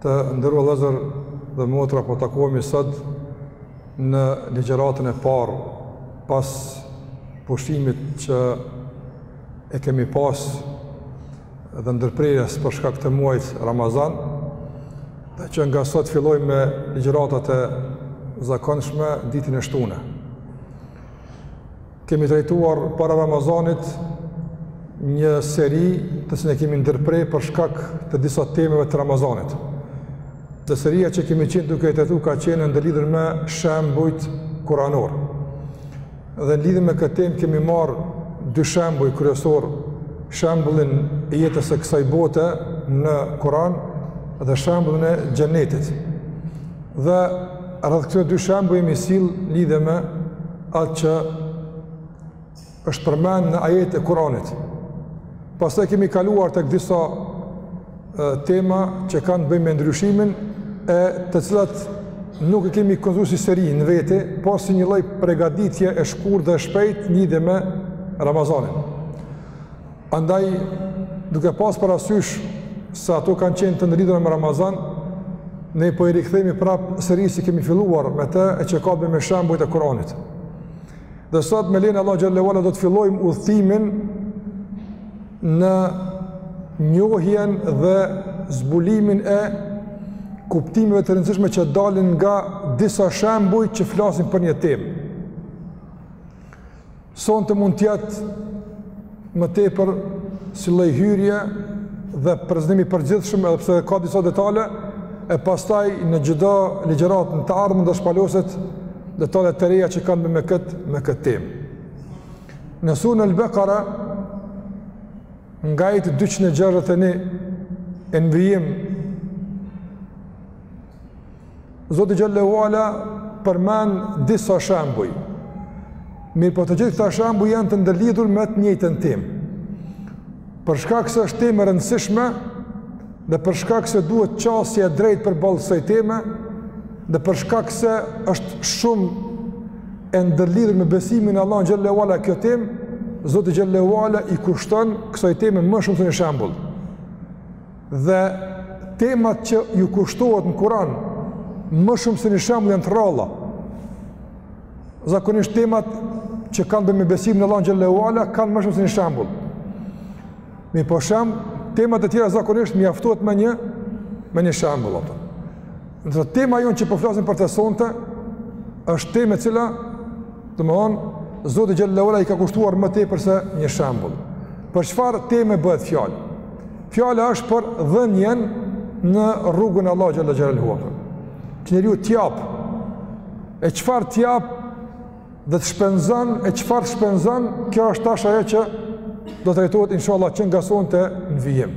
Të nderuar vëllezër dhe motra po takohemi sot në ligjëratën e parë pas pushimit që e kemi pas dhe ndërprerjes për shkak të muajit Ramazan dhe që nga sot fillojmë me ligjëratat e zakonshme ditën e shtunë. Kemi trajtuar para Ramazanit një seri të cilën e kemi ndërpre për shkak të disa temave të Ramazanit. Dhe seria që kemi qenë duke e trajtuar ka qenë e ndërlidhur me shembujt kuranorë. Dhe në lidhje me këtë temë kemi marrë dy shembuj kryesorë, shembullin e jetës së kësaj bote në Kur'an dhe shembullin e xhenetit. Dhe rreth këta dy shembuj jemi sill n'lidhje me atë që është përmend në ajetet e Kur'anit. Pastaj kemi kaluar tek disa tema që kanë të bëjnë me ndryshimin e të cilat nuk e kemi konsideru si seri në vete, po si një lloj pregaditje e shkurt dhe e shpejtë n'lidhje me Ramazanin. Andaj, duke pas parasysh se ato kanë qenë të ndërlidhura me Ramazan, ne po i rikthehemi prapë serisë që kemi filluar me të e që ka t'bëjë me shembujt e Kur'anit. Dhe sot me lejen e Allahut xhele ue ala do të fillojmë udhëtimin në njohjen dhe zbulimin e kuptimeve të rëndësishme që dalin nga disa shembuj që flasin për një temë. Sonte mund të jetë më tepër si lloj hyrje dhe prezantim i përgjithshëm edhe pse ka disa detale e pastaj në çdo ligjëratë në të ardhmen do shpalosen detale të reja që kanë t'bëjnë me kët me kët temë. Në surën El-Bekare nga ajeti 261 e në vijim Zoti xhele ue ala përmend disa shembuj. Mirëpo të gjithë këta shembuj janë të ndërlidhur me të njëjtën temë. Për shkak se është temë e rëndësishme dhe për shkak se duhet qasje e drejtë përballë kësaj teme dhe për shkak se është shumë e ndërlidhur me besimin n'Allahun xhele ue ala kjo temë, Zoti xhele ue ala i kushton kësaj teme më shumë se një shembull. Dhe temat që iu kushtohet në Kur'an, më shumë se një shembull janë të rralla. Zakonisht temat që kanë t'bëjnë me besim në Allahun xhele ue ala, kanë më shumë se një shembull. Mirëpo shumë, tema të tjera zakonisht mjaftohet me një, me një shembull. Ato. Ndërsa tema jonë që po flasim për të sonte është temë e cila, domthonë, Zoti xhallahu ala i ka kushtuar më tepër se një shembull. Për çfarë teme bëhet fjalë? Fjala është për dhënien në rrugën e Allah xhallahu ala. Që njeriu t'jap. E çfarë t'jap dhe të shpenzon e çfarë të shpenzon, kjo është tash ajo që do të trajtohet inshallah që nga sonte në vijim.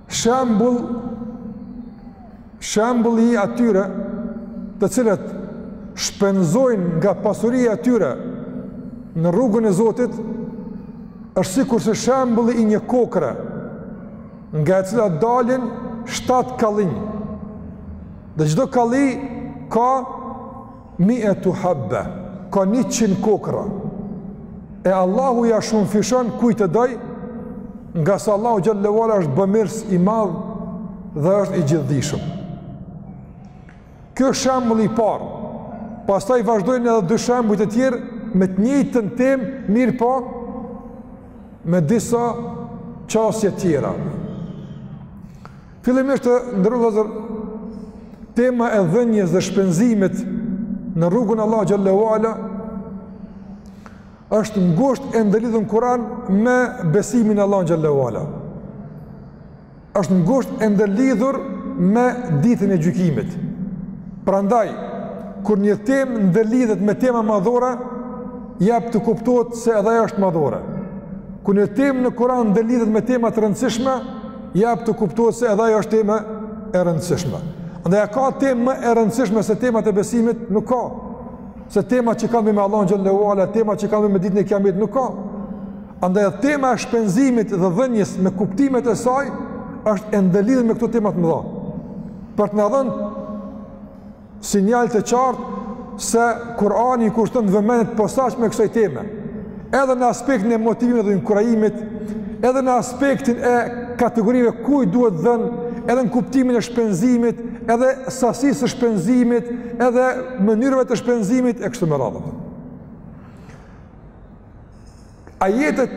Shembull shembulli i atyre të cilët shpenzojnë nga pasuria e tyre në rrugën e Zotit është sikurse shembulli i një kokrre nga e cila dalin shtatë kallinj dhe çdo kalli ka Mi'atu habba, ka njëqind kokrra. E Allahu ia shumëfishon kujt e dojë, ngase Allahu xhallahu ala është bëmirës i madh dhe është i gjithdijshëm. Ky shembull i parë. Pastaj vazhdojnë edhe dy shembuj të tjerë me të njëjtën temë, mirëpo me disa çështje tjera. Fillimisht të nderuar, tema e dhënies dhe shpenzimit në rrugën e Allah xhallahu Ala është ngushtë e ndërlidhur në Kuran me besimin në Allah xhallahu Ala. është ngushtë e ndërlidhur me ditën e gjykimit. Prandaj, kur një temë ndërlidhet me tema madhore, jap të kuptohet se edhe ajo është madhore. Kur një temë në Kuran ndërlidhet me tema të rëndësishme, jap të kuptohet se edhe ajo është temë e rëndësishme. Andaj a ka temë më e rëndësishme se temat e besimit, nuk ka. Se temat që kanë të bëjnë me Allahun xhallahu ala, temat që kanë të bëjnë me ditën e kiametit nuk ka. Andaj tema e shpenzimit dhe dhënies me kuptimet e saj është e ndërlidhur me këto tema të mëdha. Për të na dhënë Sinjal të qartë se Kurani i kushton vëmendje të posaçme kësaj teme, edhe në aspektin e motivimit dhe inkurajimit, edhe në aspektin e kategorive kujt duhet dhënë, edhe në kuptimin e shpenzimit, edhe sasisë së shpenzimit, edhe mënyrave të shpenzimit e kështu me radhë. Ajetet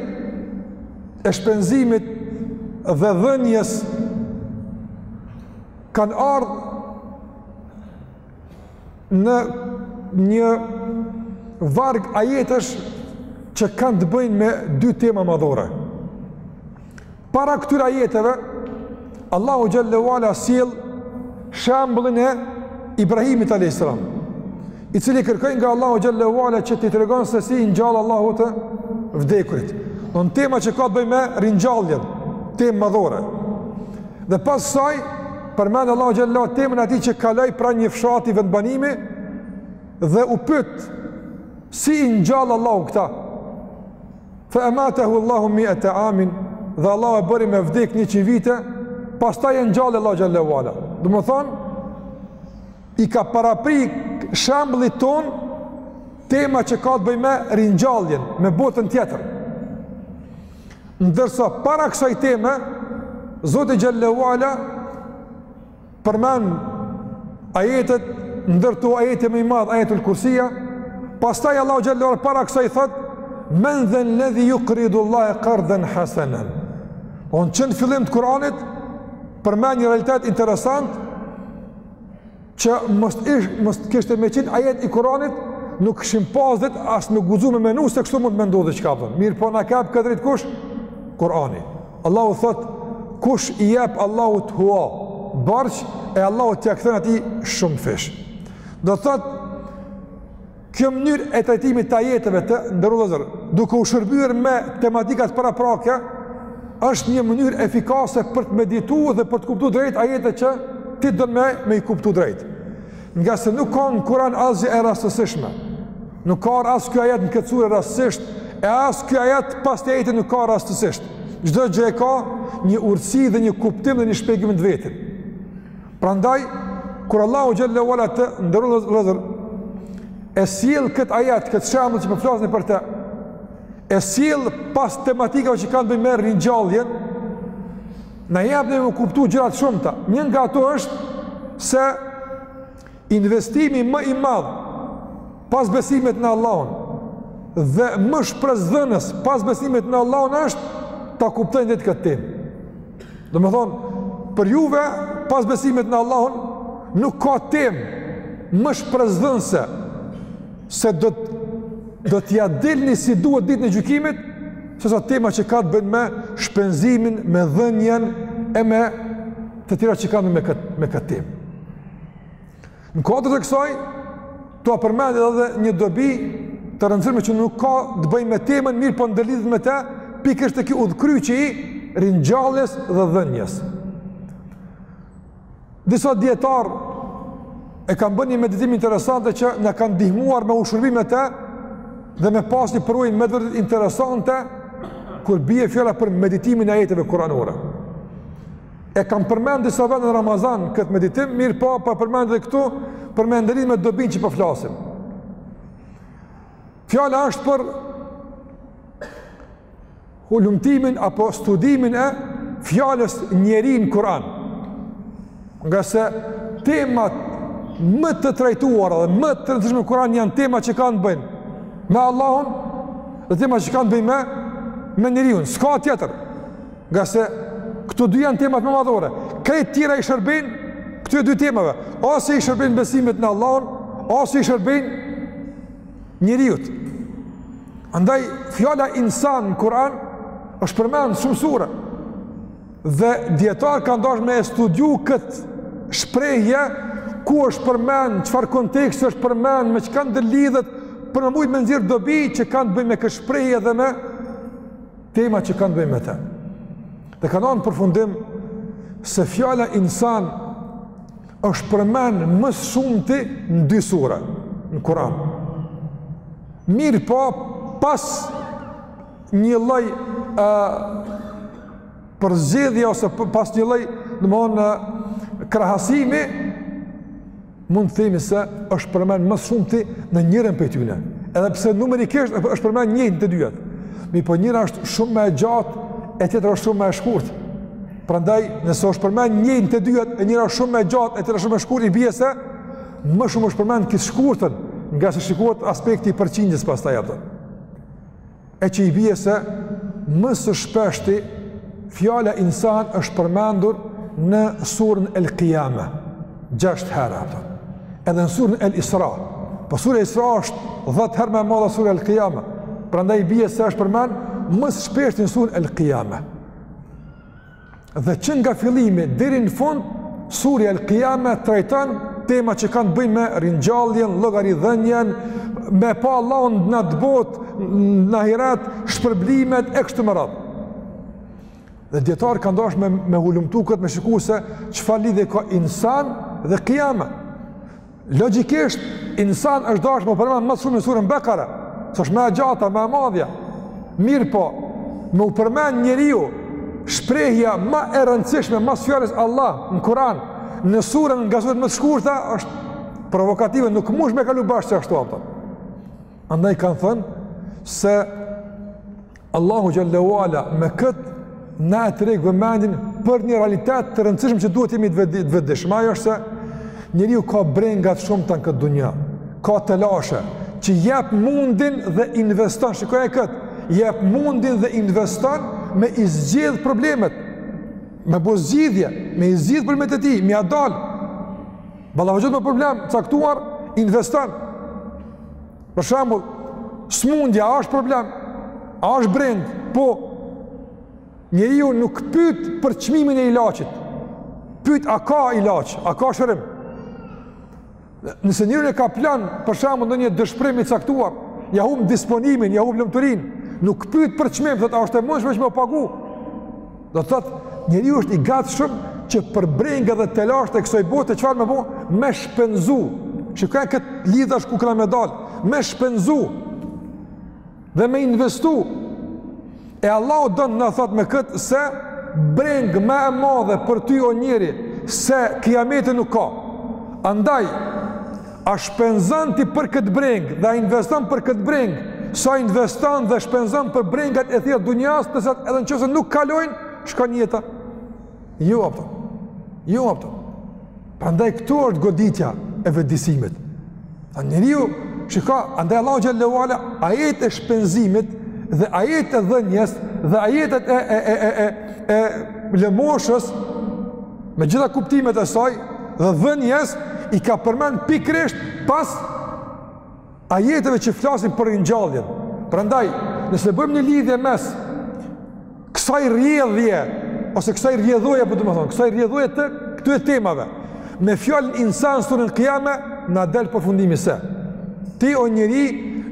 e shpenzimit dhe dhënies kanë ardhë në një varg ajetesh që kanë të bëjnë me dy tema madhore. Para këtyre ajeteve, Allahu xhelle ue ala sjell shembullin e Ibrahimit a.s. i cili kërkoi nga Allahu xhelle ue ala që t'i tregonte se si i ngjall Allahu të vdekurit. Në tema që ka të bëjë me ringjalljen, temë madhore. Dhe pas kësaj, përmend Allahu xhelle ue ala temën e atij që kaloi pranë një fshati vendbanimi dhe u pyet si i ngjall Allahu këta. Fa amatahu Allahu mi'ata amin, dhe Allahu e bëri me vdek 100 vite, pastaj e ngjalli Allahu xhallahu ala. Domethënë i ka parapri shembullit tonë tema që ka të bëjë me ringjalljen, me botën tjetër. Ndërsa para kësaj teme Zoti xhallahu ala përmend ajetet ndër to ajeti më i madh ajetul kursija pastaj Allahu xhallahu para kësaj thotë men dhan ladhi yuqridu Allah qardan hasanan do me thënë që në fillim të Kuranit përmend një realitet interesant që mos ish mos të kishte me qenë ajet i Kuranit nuk kishim pas as me guxu me menu se kështu mund të me ndodhë çka bën mirëpo na kap këtë drejt kush Kurani Allahu thotë, kush i jep Allahut hua, borxh, e Allahu t'ia kthen atij shumëfish. Do të thotë, kjo mënyrë e trajtimit të ajeteve të nderuar vëllezër, duke u shërbyer me tematikat paraprake, është një mënyrë efikase për të meditu dhe për të kuptu drejt ajetet që ti don me, me i kuptu drejt. Ngase nuk ka në Kuran asgjë e rastësishme. Nuk ka ardh as ky ajet në këtë sure rastësisht, e as ky ajet pas atij ajeti nuk ka ardh rastësisht. Çdo gjë e ka një urtësi dhe një kuptim dhe një shpjegim të vetin. Prandaj, kur Allahu xhelle ue ala të nderuar vëllezër, e sjell këtë ajet, këtë shembull që po flasim për te, e sjell pas tematikave që kanë të bëjnë me ringjalljen, na jep me kuptu gjëra të shumta. Njëra nga ato është se Investimi më i madh pas besimit në Allahun dhe më shpresdhënës pas besimit në Allahun është ta kuptojmë drejt këtë temë. Domethënë, për juve pas besimit në Allahun nuk ka temë më shpresdhënëse se do të do t'ia dilni si duhet ditën e gjykimit, sesa tema që ka të bëjë me shpenzimin, me dhënien e me të tjerat që kanë të bëjnë me këtë, me këtë temë. Në kuadër të kësaj, ta përmendi edhe një dobi të rëndësishme që nuk ka të bëjë me temën, mirëpo ndërlidhet me te, pikërisht te ky udhëkryqi i ringjalljes dhe dhënies. Disa dijetarë e kanë bërë një meditim interesant që na ka ndihmuar me u shërby me te dhe me pas një përvojë me të vërtetë interesante kur bie fjala për meditimin e ajeteve kuranore. E kam përmend disa vende në Ramazan këtë meditim, mirëpo po e përmendi edhe këtu për me ndërlidh me dobinë që po flasim. Fjala është për hulumtimin apo studimin e fjalës njeri në Kur'an. Ngase temat më të trajtuara dhe më të rëndësishme në Kur'an janë tema që kanë të bëjnë me Allahun dhe tema që kanë të bëjnë me me njeriun, s'ka tjetër. Ngase këto dy janë temat më madhore. Krejt tjerat i shërbejnë këtyre dy temave. Ose i shërbejnë besimit në Allahun, ose i shërbejnë njeriut. Andaj, fjala insan në Kur'an është përmend në shumë sure. Dhe dijetarët kanë dashtë me e studiu këtë shprejhje ku është përmend, çfarë konteksti është përmend, me çka ndërlidhet, për me mujtë me nxjerr dobi që kanë të bëjnë me këtë shprejhje dhe me Tema që kanë të bëjnë me të. Dhe kanë ardh në përfundim se fjala insan është përmend më së shumti në dy sure, në Kur'an. Mirëpo, pas një lloj përzgjedhje ose pas një lloj domethënë krahasimi, Mund të themi se është përmend më së shumti në njërën prej tyre, edhe pse numerikisht është përmend njëjtë të dyat. Mi po njëra është shumë më e gjatë e tjetra është shumë më e shkurtë. Prandaj nëse është përmend njëjtë në të dyjat e njëra është shumë më e gjatë e tjetra shumë më e shkurtë i bie se më shumë është përmend në këtë të shkurtën, ngase shikohet aspekti i përqindjes pastaj apo. e që i bie se më së shpeshti fjala insan është përmendur në surën El Qiyama, gjashtë herë apo. Edhe në surën El Isra. Po sura El Isra është 10 herë më e madhe se sura El Qiyama. Prandaj i bie se është përmend më së shpeshti në surën El Qiyama. Dhe që nga fillimi deri në fund, surja El Qiyame trajton tema që kanë të bëjnë me ringjalljen, llogaridhënien, me pa Allahun në atë botë, në ahiret, shpërblimet, e kështu me radhë. Dhe dijetarët kanë dashë me, me hulumtu këtë me shiku se çfarë lidhje ka insan dhe Qiyame. Logjikisht, insan është dashtë me u përmend më shumë në surën Bekara, se është ma e gjata, ma e madhja. Mirëpo, me u përmend njeriu, shprejhja më e rëndësishme, mas fjalës Allah në Kur'an, në surën nga suret më të shkurta, është provokative, nuk munsh me kalu bash qashtu, apëta. Andaj kanë thënë se Allahu xhelle ue ala me kët na e tërheq vëmendjen për një realitet të rëndësishëm që duhet të jemi të vetëdijshëm. Ajo është se njeriu ka brengat shumta në këtë dunja. Ka telashe që jep mundin dhe investon, shikoje kët, jep mundin dhe investon me i zgjidh problemet. Me bë zgjidhje, me i zgjidh problemet e tij, me ia dal. Ballafaqohet me problem të caktuar, investon. Për shembull, smundja është problem, a është brengë, po njeriu nuk pyet për çmimin e ilaçit. Pyet a ka ilaç, a ka shërim. Nëse njeriun e kaplon, për shembull, ndonjë dëshpërim i caktuar, ja humb disponimin, ja humb lumturinë, nuk pyet për çmim, thotë a është e mundshme që me u pagu. Do të thotë, njeriu është i gatshëm që për brengat dhe telashet e kësoj bote, çfarë me bo? Me shpenzu. Shikoje këtë lidhje tash ku kena me dalë. Me shpenzu. Dhe me investu. E Allahu don të na thotë me këtë se brengë më e madhe për ty o njeri se kijameti nuk ka. Andaj, A shpenzon ti për këtë brengë dhe a investon për këtë brengë? Sa investon dhe shpenzon për brengat e tjera të dunjas, të cilat edhe nëse nuk kalojnë, shkon jeta. Jo apo. Jo apo. Prandaj këtu është goditja e vetëdijesimit. Te njeriu, shiko, andaj Allahu xhelle ue ala ajetet e shpenzimit dhe ajetet e dhënjes dhe ajetet e e e e e, e lëmoshës Me gjitha kuptimet e saj dhe dhënjes i ka përmend pikërisht pas ajeteve që flasin për ringjalljen. Prandaj, nëse bëjmë një lidhje mes kësaj rrjedhje ose kësaj rrjedhoje, domethënë, kësaj rrjedhoje të këtyre temave me fjalën insan në suren Kijame na del përfundimi se ti o njeri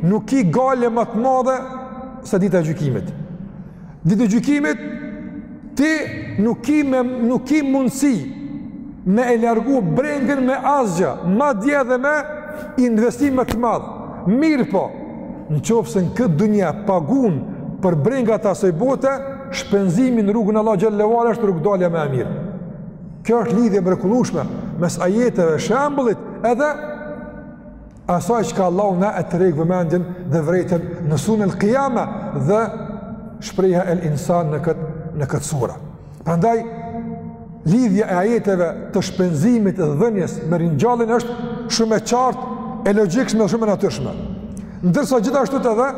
nuk ki gajle më të madhe se dita e gjykimit. Ditën e gjykimit, ti nuk ki, me, nuk ki mundësi me e largu brengën me asgjë, madje dhe me investim më të madh. Mirëpo, në qofë se në këtë dunja pagun për brengat e asoj bote, shpenzimi në rrugën e Allahut xhelle ue ala është rrugëdalja më e mirë. Kjo është lidhje e mrekullushme mes ajeteve, shembullit edhe asaj që ka Allahu na e tërheq vëmendjen dhe vrejten në suren El Kijame dhe shpreja el insan në këtë, në këtë sura. Prandaj, lidhja e ajeteve të shpenzimit dhe dhënies me ringjalljen është shumë e qartë, e logjikshme dhe shumë e natyrshme. Ndërsa gjithashtu edhe,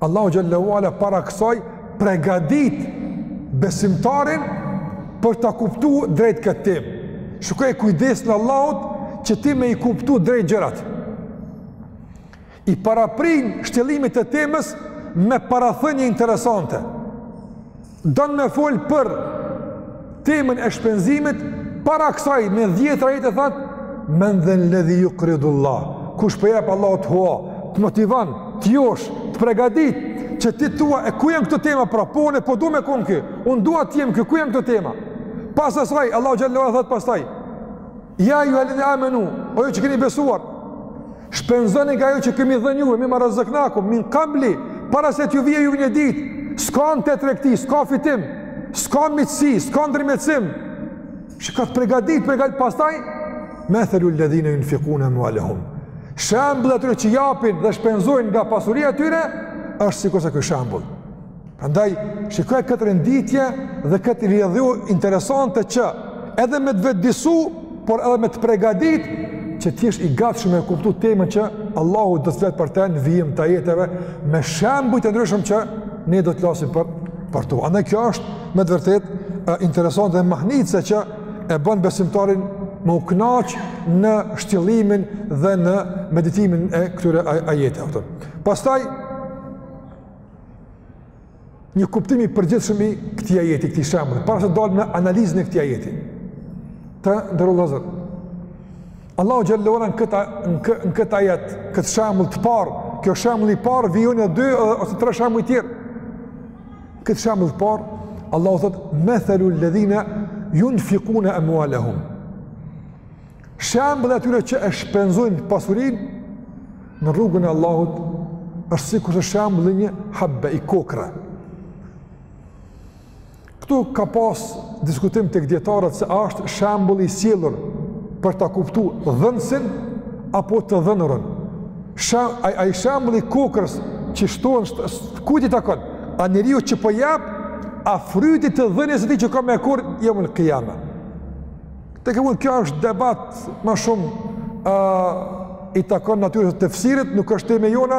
Allahu xhel-le ue ala para kësaj pregadit besimtarin për ta kuptu drejt këtë temë. Shikoje kujdesin e Allahut që ti me i kuptu drejt gjërat. I paraprin shtjellimit të temës me parathënie interesante. Don me fol për temën e shpenzimit para kësaj me 10 ajete thot men dhel-ledhi jukridull-llah kush po i jep Allahut hua të motivan, të josh, të pregadit që ti tu e lexu këto tema thu po unë po du me kon ky unë dua të jem ky tu lexu këto tema pas asaj Allah xhel-le ue ala thot pastaj Ja ejjuhel-ledhine amenu, o ju që keni besuar, shpenzoni nga ajo që kemi dhën juve, mimma rezaknakum, min kabli, para se t'ju vie juve një dit, s'ka në të tregti, s'ka fitim, s'ka miqësi, s'ka ndërmjetësim, që ka të pregadit, pregadit pastaj, methelul-ledhine junfikune emualehum, shembulli atyre që japin dhe shpenzojnë nga pasuria e tyre, është sikurse ky shambull, Andaj, shikoje këtë renditje dhe këtë rrjedhë interesante që edhe me të vetëdijesu, por edhe me të pregadit që t'jesh i gatshëm me kuptu temën që Allahu do të flet për te në vijim të ajeteve me shembuj të ndryshëm që ne do të flasim për, për tu. Andaj, kjo është me të vërtetë interesante dhe mahnitëse që e bën besimtarin me u knaq në shtjellimin dhe në meditimin e këtyre ajeteve. Pastaj një kuptim i përgjithshëm i këtij ajeti, këtij shembulli, para se të dalim në analizën e këtij ajeti. Të nderuar. Allahu xhel-le ue ala në këtë në këtë ajet, këtë shembull të parë, ky shembull i parë, vijojnë dy ose tre shembuj të tjerë. Këtë shembull të parë, Allahu thotë: "Methelul-ledhine junfikune emualehum." Shembulli atyre që e shpenzojnë pasurinë në rrugën e Allahut është sikurse shembulli një habbe i kokra. Këtu ka pas diskutim tek dijetarët se a është shembulli i sjellur për ta kuptu dhënësin apo të dhënurën. Shem, ai ai shembulli i kokrës që shtohet kujt i takon? A njeriut që po jap a frytit të dhënies së tij që ka me korr jeumul kijame. Tekefundit, kjo është debat ma shumë uh, i takon natyrës të tefsirit, nuk është tema jonë,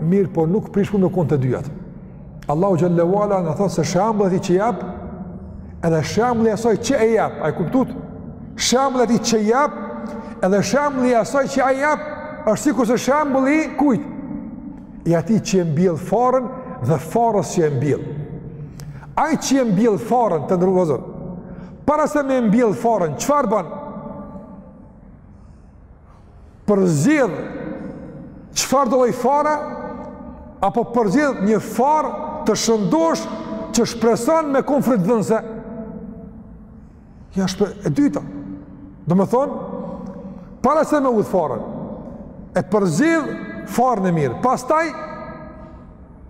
mirëpo nuk prish punë me konë të dyjat. Allahu Xhelle ue ala na thotë se shembulli i atij që jep, edhe shembulli i asaj që e jep, a e kuptut? Shembulli i atij që jep, edhe shembulli i asaj që ai jep, është sikurse shembulli i kujt? I atij që e mbjell farën dhe farës që e mbjell. Ai që e mbjell farën të nderuar vëllezër, Para se me mbjell farën, çfarë bën? Përzgjedh çfarëdo lloj fare, apo përzgjedh një farë të shëndoshë që shpreson me kon frytdhënëse. Pa dyshim e dyta. Domethonë, para se me hudhë farën, e përzgjedh farën e mirë. Pastaj,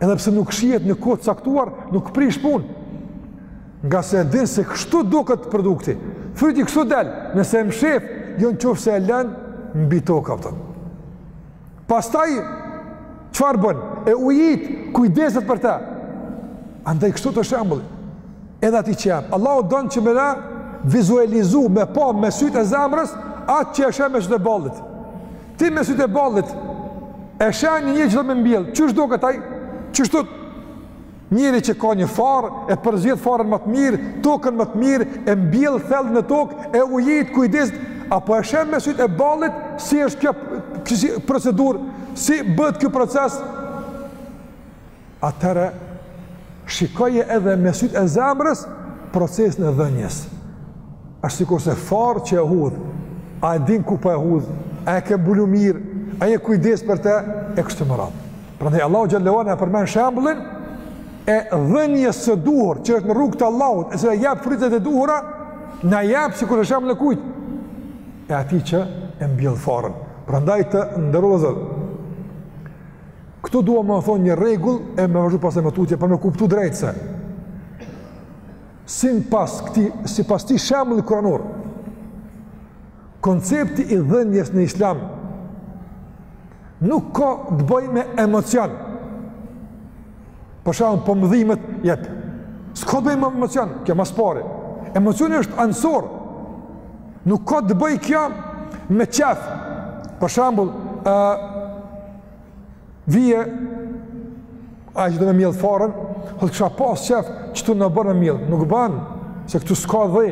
Edhe pse nuk shihet një kohë të caktuar, nuk prish punë. Ngase e din se kështu duket produkti. Fryti kështu del, nëse e mshef, jo në qoftë se e len mbi tokë haptas. Pastaj, çfarë bën? E ujit, kujdeset për te. Andaj kështu është shembulli edhe i atij që jep. Allahu don që me na vizualizu, me pa, me sytë e zemrës, atë që e shohim me sytë e ballit. Ti me sytë e ballit e sheh një njeri që do me mbjell, qysh duket ai? Qysh duket njeri që ka një farë, e përzgjedh farën më të mirë, tokën më të mirë, e mbjell thellë në tokë, e ujit, kujdeset, apo e sheh me sytë e ballit si është kjo procedurë, si bëhet ky proces? atëherë shikoje edhe me sytë e zemrës procesin e dhënies. Ashtë sikurse farë që e hudhë, a e din ku po e hudhë, a e ke mbulu mirë, a je kujdes për te, e kështu me radhë. Prandaj Allahu Xhelle ue ala na përmend shembullin e dhënies së duhur që është në rrugë të Allahut, e cila jep frytet e duhura, na jep sikurse shembullin e kujt, e atij që e mbjell farën. Prandaj të nderuar vëllezër, Këtu dua me thonë një rregull e me vazhdu pastaj më tutje, për me kuptu drejt se. Sipas këtij, sipas këtij shembulli kuranor, koncepti i dhënies në islam nuk ka të bëjë me emocion. Për shembull po m'dhimet jep. S'ka të bëjë me emocion, kjo më së pari. Emocioni është anësor. Nuk ka të bëjë kjo me qejf. Për shembull, ë uh, vjen ai që do me mbjell farën, thotë kisha pas qejf këtu në banë me mbjell, nuk bën se këtu s'ka dhe.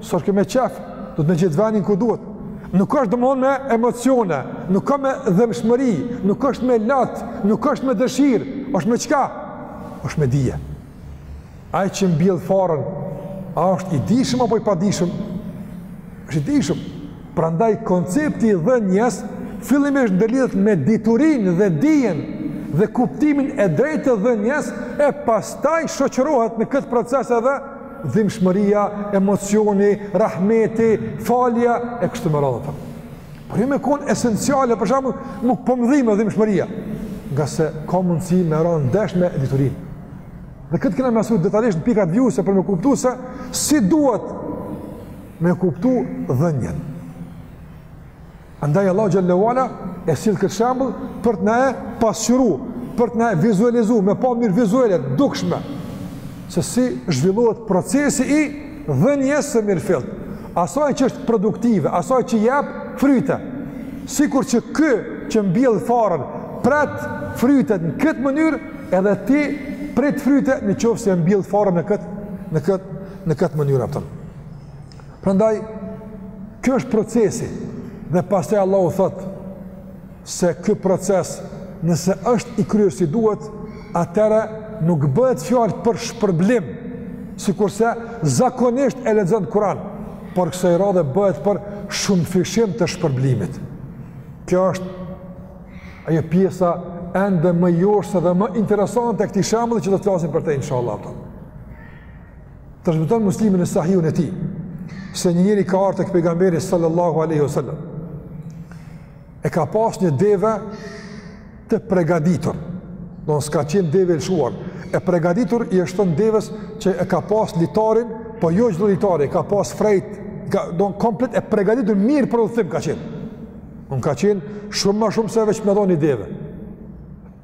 Sot ke me qef, do të ma gjejë venin ku duhet. Nuk është domethonë me emocione, nuk është me dhembshmëri, nuk është me lot, nuk është me dëshirë, është me çka? Është me dije. Ai që mbjell farën, a është i dijshëm apo i padijshëm? Është i dijshëm. Prandaj koncepti i dhënjes, fillimisht ndërlidhet me diturinë dhe dijen dhe kuptimin e drejtë të dhënjes, e pastaj shoqërohet në këtë proces edhe dhimbshmëria, emocioni, rahmeti, falja e kështu me radhë. Por jo me kon esenciale, për shembull, nuk po më dhimet dhimbshmëria, ngase ka mundësi me ran ndesh me diturinë. Dhe këtë kena me msu detajisht në pikat vijuese për me kuptu se si duhet me kuptu dhënjen. Andaj Allahu xhelle ue ala e sjell këtë shembull për të na e pasqyru, për të na e vizualizu, me pa mirë vizuale, dukshme, se si zhvillohet procesi i dhënjes së mirë fillë, asaj që është produktive, asaj që jep fryte, sikur që ky që mbjell farën, pret frytet në këtë mënyrë, edhe ti pret fryte në qoftë se mbjell farën në këtë, në këtë, në këtë mënyrë, apëtëm. Prandaj, kjo është procesi, dhe pastaj Allahu thotë se ky proces nëse është i kryer si duhet, atëherë nuk bëhet fjalë për shpërblim, sikurse zakonisht e lexon n'Kur'an, por kësaj radhe bëhet për shumëfishim të shpërblimit. Kjo është ajo pjesa ende më joshëse dhe më interesante e këtij shembulli që do të flasim për të inshallah. Transmeton Muslimi në Sahihun e tij se një njeri ka ardh tek pejgamberi sallallahu alaihi wasallam. E ka pas një deve të pregaditur. Domethonë s'ka qenë deve e lëshuar. E pregaditur i është thënë deves që e ka pas litarin, po jo çdo litar, e ka pas frejt, ka, domethonë komplet e pregaditur mirë për udhëtim ka qenë. Domethonë ka qenë shumë ma shumë se veç me dhon një deve.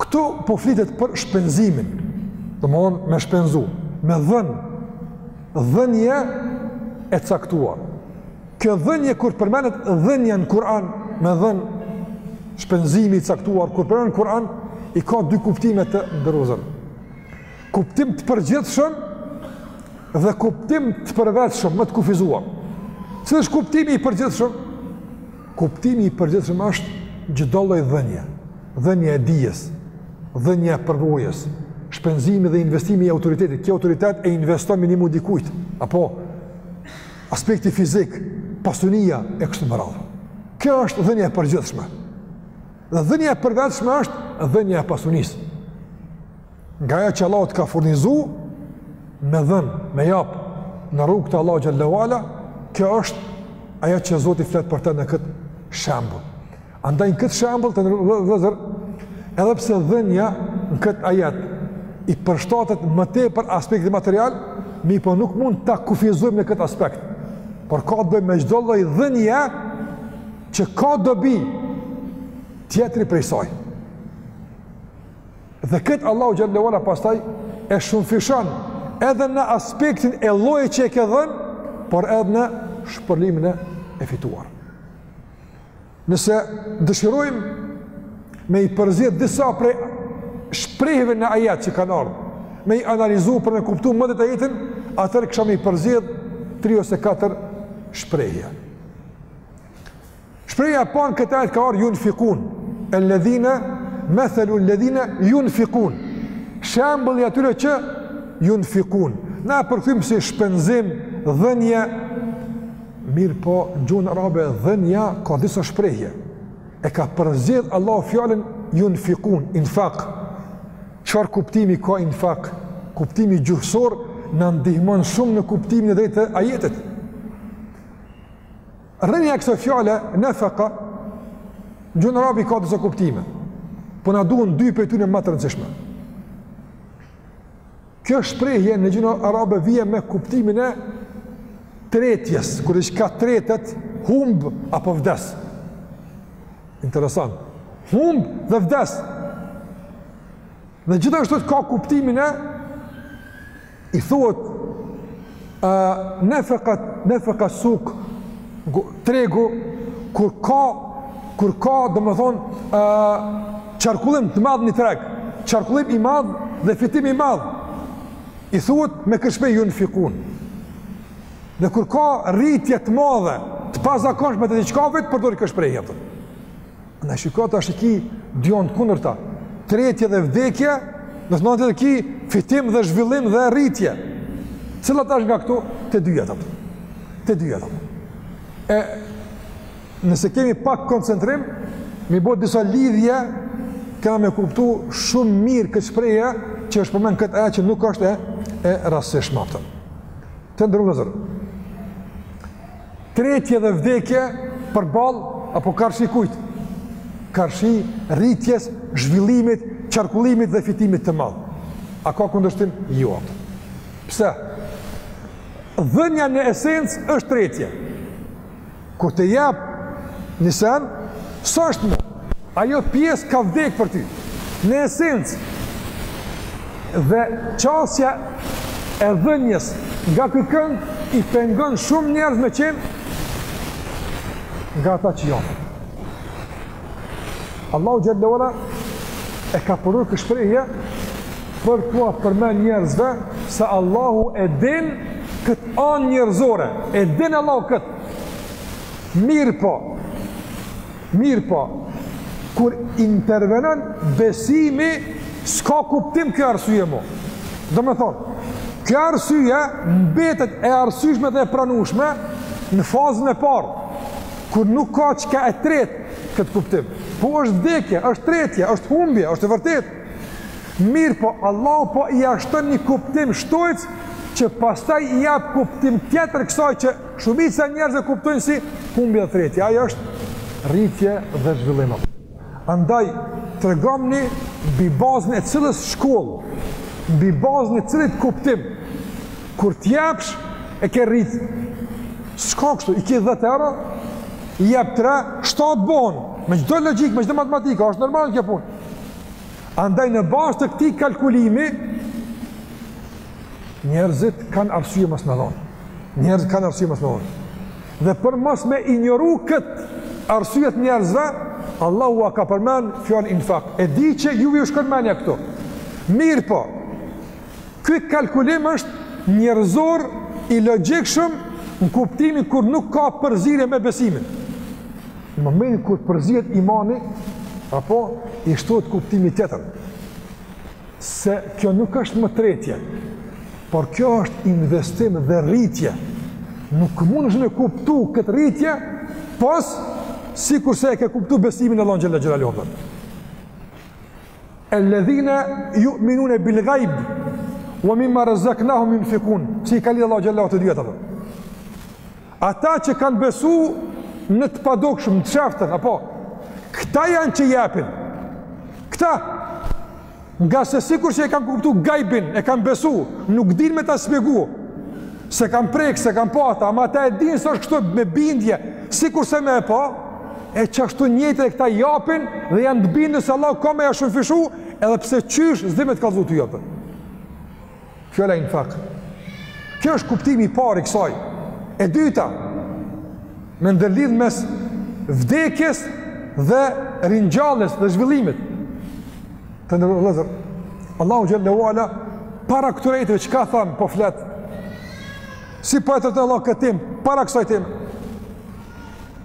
Këtu po flitet për shpenzimin, domethonë me shpenzu, me dhënë, dhënje e caktuar. Kjo dhënje, kur përmenet dhënje në Kur'an, me dhënë, shpenzimi i caktuar, kur përmenet në Kur'an, i ka dy kuptime të ndryshme. Kuptim të përgjithshëm dhe kuptim të përveçshëm, më të kufizuar. Cili është kuptimi i përgjithshëm? Kuptimi i përgjithshëm është çdo lloj dhënie, dhënia e dijes, dhënia e përvojës, shpenzimi dhe investimi i autoritetit, ki autoritet e investon me i nimu dikujt, apo aspekti fizik, pasunia, e kështu me radhë. Kjo është dhënja e përgjithshme. Dhe dhënja e përveçshme është dhënja e pasunisë. Nga ajo që Allahu të ka furnizu me dhënë, me jap në rrugë të Allahu xhallahu ala, kjo është ajo që Zoti flet për të në këtë shembull. Andaj në këtë shembull vëllezër, edhe pse dhënia në këtë ajet i përshtatet më tepër aspektit material, mirëpo nuk mund ta kufizojmë në këtë aspekt. Por ka të bëjë me çdo lloj dhënie që ka dobi tjetri prej saj. Dhe këtë Allahu xhallahu ala pastaj e shumëfishon edhe në aspektin e llojit që e ke dhënë, por edhe në shpërblimin e fituar. Nëse dëshirojmë me i përzgjedh disa prej shprehjeve në ajet që kanë ardhë, me i analizu për me kuptu më detajisht, atëherë kisha me i përzgjedh 3 ose 4 shprehje. Shprehja e parë në këtë ajet ka ardhë junfikun. Eledhine methelu eledhine junfikun. Shembulli i atyre që junfikun. Na e përkthejm si shpenzim, dhënie. Mirëpo, në gjuhën arabe dhënia ka disa shprehje. E ka përzgjedh Allahu fjalën junfikun, infak. Çfarë kuptimi ka infak? Kuptimi gjuhësor na ndihmon shumë në kuptimin e drejtë të ajetit. Rrënja e kësaj fjale, nefeka, në gjuhën arabe i ka disa kuptime, po na duhen dy prej tyne më të rëndësishme. Kjo shprehje në gjuhën arabe vjen me kuptimin e tretjes, kur diçka tretet, humb apo vdes. Interesant. Humb dhe vdes. Dhe gjithashtu ka kuptimin e I thuhet nefekat, nefekat suk, tregu, kur ka, kur ka, domethonë, qarkullim të madh një treg, qarkullim i madh dhe fitim i madh, i thuhet me këtë shprehje junfikun. Dhe kur ka rritje të madhe, të pazakonshme të diçkafit, përdorin këtë shprehje arapët. Në shiko tashti këto janë të kundërta. Tretje dhe vdekje, në anën tjetër ki fitim dhe zhvillim dhe rritje. Cila tash nga këto? Të dyjat pra. Të dyjat pra. E, nëse kemi pak koncentrim, me i bo disa lidhje, kena me kuptu shumë mirë këtë shprehje, që është përmend këtë e që nuk është e, e rastësishme. Të nderuar vëllezër. Tretje dhe vdekje përballë, apo karshi kujt? Karshi rritjes, zhvillimit, qarkullimit dhe fitimit të madh. A ka kundërshtim? Jo. Pse? Dhënia në esencë është tretje. Kur ti jep një sen, s'është më? Ajo pjesë ka vdekë për ty. Në esencë, dhe qasja e dhënies nga ky kënd i pengon shumë njerëz me qenë nga ata që janë. Allahu xhelle ue ala e ka përdor këtë shprehje për t'ua përmend njerëzve se Allahu e din këtë anë njerëzore, e din Allahu këtë. Mirëpo, Mirëpo, kur intervenon besimi, s'ka kuptim kjo arsye më. Domethënë, kjo arsye mbetet e arsyeshme dhe e pranueshme në fazën e parë, kur nuk ka çka e tret këtë kuptim. Po është vdekje, është tretje, është humbje, është e vërtetë. Mirëpo, Allahu po ia shton një kuptim shtojcë që pastaj i jap kuptim tjetër kësaj që Shumica e njerëzve kuptojnë si humbje dhe tretje, ajo është rritje dhe zhvillim. Andaj tregomni mbi bazën e cilës shkollë, mbi bazën e cilit kuptim kur të japsh e ke rrit. S'ka kështu, i ke 10 euro, i jep 3, 7 bon, me çdo logjikë, me çdo matematikë, është normal kjo punë. Andaj në bazë të këtij kalkulimi Njerëzit kanë arsye mos me dhonë. Njerëzit kanë arsye mos me dhonë. Dhe për mos me injoru këtë arsye t'njerëzve, Allahu ua ka përmend fjalën infak. E di që juve ju shkon menja këtu. Mirëpo, ky kalkulim është njerëzor i logjikshëm në kuptimin kur nuk ka përzirje me besimin. Në momentin kur përzihet imani, apo i shtohet kuptimi tjetër. se kjo nuk është më tretje, por kjo është investim dhe rritje. Nuk mundesh me e kuptu këtë rritje, pos sikurse e ke kuptu besimin në Allahun xhelle ue ala. Elledhine ju'minune bil gajb, ue mimma rezeknahum junfikun, si i ka lidhë Allahu xhelle ue ala të dyja këto, Ata që kanë besu në të padukshmen, në të fsheftën, apo? Këta janë që jepin. Këta, ngase sikurse e kanë kuptu gajbin, e kanë besu, nuk din me ta spjegu, s'e kanë prek, s'e kanë pa ata, ama ata e dinë se është kështu me bindje, sikurse me e pa, e qashtu njëjtë edhe këta japin dhe janë të bindë se Allah ka me ja shumëfishu, edhe pse qysh s'di me të kallzu, ata japin. Fjala infak. Kjo është kuptimi i parë i kësaj. E dyta, me ndërlidh mes vdekjes dhe ringjalljes dhe zhvillimit. Të ndërlidh, vëllezër, Allahu xhelle ue ala, para këtyre ajeteve çka thamë po flet, si po e të të Allah këtë temë, para kësaj teme,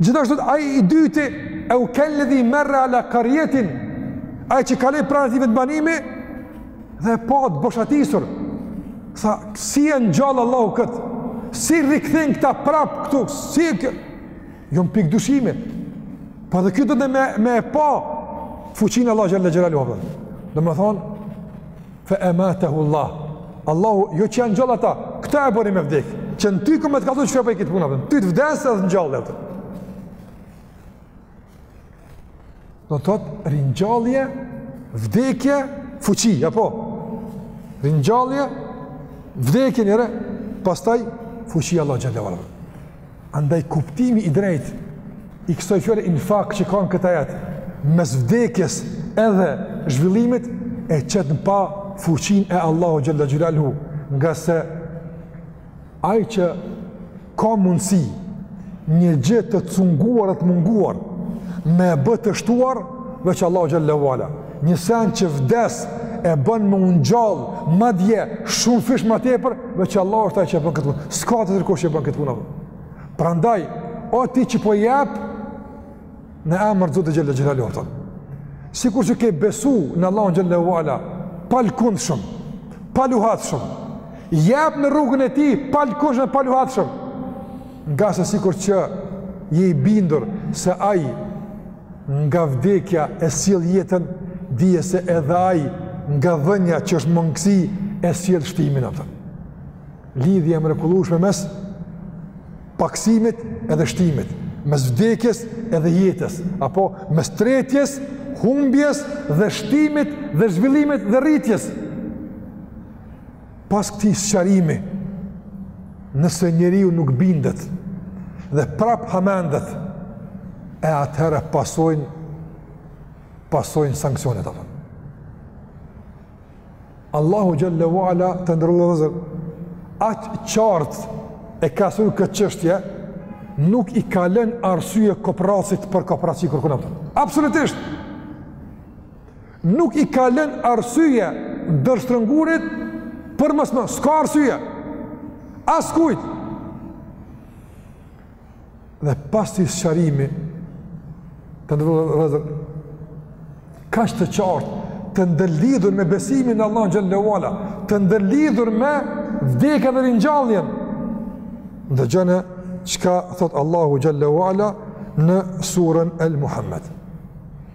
Gjithashtu ai i dyti eu kelledhi merre ala karjetin, ai që kaloi pranë atij vendbanimi dhe e pa të boshatisur. Tha, si e ngjall Allahu këtë? Si i rikthen këta prapë këtu? Si e kë? Jo në pikë dyshimi, por edhe ky donte me, me e pa fuqinë e Allahut xhelle xhelaluhu. Domethënë, Fe ematehullah. Allahu, jo që i ngjall ata, këtë e bëri me vdekë. Që unë ty kam me të kallzu çka për këtë puna, përën. ty të vdes edhe i ngjall ata. Do të thotë, ringjallje, vdekje, fuqi, apo ringjallje, vdekje njëherë, pastaj fuqi e Allahut xhelle ue Andaj kuptimi i drejtë i kësaj fjale infak që kanë këto ajete, mes vdekjes edhe zhvillimit, e qet në pah fuqinë e Allahut xhelle xhelaluhu, ngase ai që ka mundësi një gjë të cunguar e të munguar me e bë të shtuar, veç Allahu xhelle ue ala. Një send që vdes e bën me u ngjall, madje shumëfish ma tepër, veç Allahu është ai që e bën këtë punë. S'ka tjetërkush që e bën këtë punë. Prandaj, o ti që po jep, në emër të Zotit xhelle xhelaluhu, sikur që ke besu në Allahun xhelle ue ala, palëkundshëm, paluhatshëm, jep në rrugën e tij, palëkundshëm, paluhatshëm, ngase sikur që je i bindur se ai Nga vdekja e sjell jetën, dije se edhe ai nga dhënia që është mangësi e sjell shtimin atë. Lidhje e mrekullueshme mes pakësimit edhe shtimit, mes vdekjes edhe jetës, apo mes tretjes, humbjes dhe shtimit dhe zhvillimit dhe rritjes. Pas këtij sqarimi, nëse njeriu nuk bindet dhe prap hamendet, e atëherë pasojnë pasojnë sanksionet ato. Allahu xhelle ue ala, të nderuar vëllezër, aq qartë e ka shtru këtë çështje nuk i ka lënë arsye kopracit për kopraci kurkund atë. Absolutisht. Nuk i ka lënë arsye dorështrënguarit për mos me, s'ka arsye. Askujt. Dhe pas këtij sqarimi, të nderuar vëllezër, kaq të qartë të ndërlidhur me besimin në Allahun xhelle ue ala, të ndërlidhur me vdekjen dhe ringjalljen. Ndëgjone çka thotë Allahu xhelle ue ala në surën El Muhammed.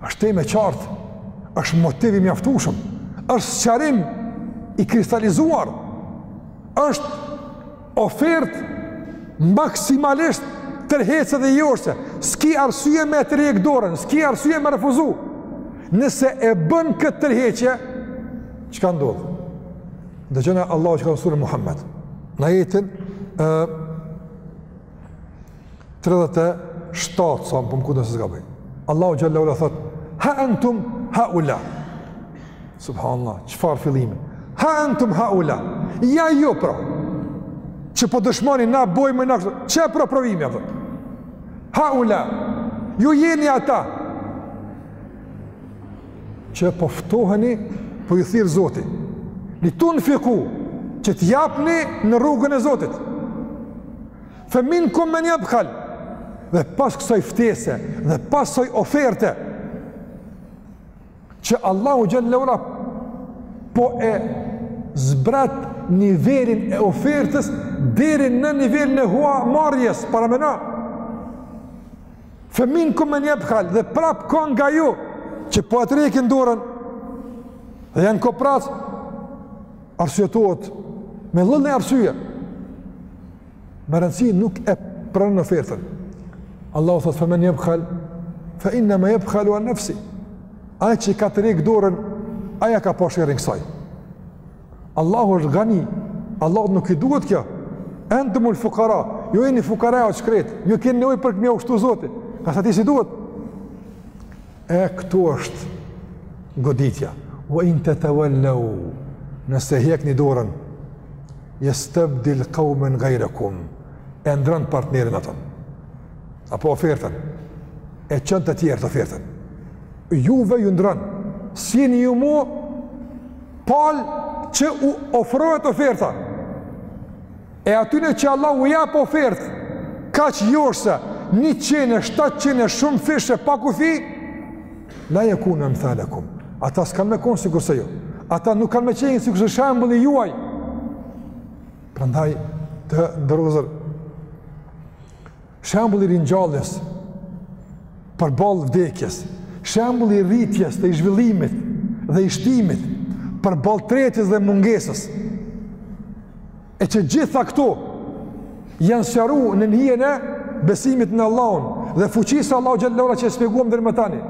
Është temë e qartë, është motiv i mjaftueshëm, është sqarim i kristalizuar, është ofertë maksimalisht tërheqëse dhe joshëse, s'ki arsye me tërhjek dorën, s'ki arsye me refuzu, nëse e bën këtë tërheqje, çka ndodh? Dëgjone Allahun çka në sure Muhammed, në ajetin, e, 37 sa më po më kujtohet se s'gaboj. Allahu xhelle ue ala thot: "Ha antum ha ula." Subhanallah, çfarë fillimi. Ha antum ha ula. Ja ju jo, pra. Që po dëshmoni na bojmë me nakë. Qe pra provimi apo? Ha ula. Ju jeni ata. Që po ftoheni, po ju thirr Zoti. Li tun fiku që të japni në rrugën e Zotit. Fe min kum men jebhal. Dhe pas kësoj ftese, dhe pas kësoj oferte, që Allahu xhelle ue ala, po e zbret nivelin e ofertës, deri në nivelin e huamarrjes, parameno. Fe min kum men jebhal, dhe prap ka nga ju, që po e tërhjekin dorën, dhe janë koprac, arsyetohet me lloj-lloj arsye, me rëndësi nuk e pranon ofertën. Allahu thotë femen yabkhal fa inna ma yabkhalu an nafsi. Ai që e ka tërhjek dorën, ai ia ka pa sherrin kësaj. Allahu është gani, Allahu nuk i duhet kjo. Entumul fuqara, ju jeni fukara o t'shkretë, ju keni nevojë për me jau shtu Zoti. Ka sa ti si duhet? E këtu është goditja. Wa in tatawallu. Nëse hiqni dorën, yastabdil qauman ghayrakum. E ndron partnerin atë. Apo ofertën. E çon te tjerët ofertën. Juve ju ndron. S'jeni ju mo palë që u ofrohet oferta. e atyne që Allah u jap ofertë, kaq joshëse, njëqind e shtatëqind e shumëfishe, pa kufi, la jekunu emthalekum, ata s'kanë me konë sikurse ju, ata nuk kanë me qenë sikurse shembulli juaj, prandaj të nderuar vëllezër, Shembulli i ringjalljes përballë vdekjes, shembulli i rritjes dhe i zhvillimit dhe i shtimit përballë tretjes dhe mungesës, e të gjitha këto janë sqaru nën hijen e besimit në Allahun dhe fuqisë së Allahut xhelle ue ala që e shpjeguam deri më tani,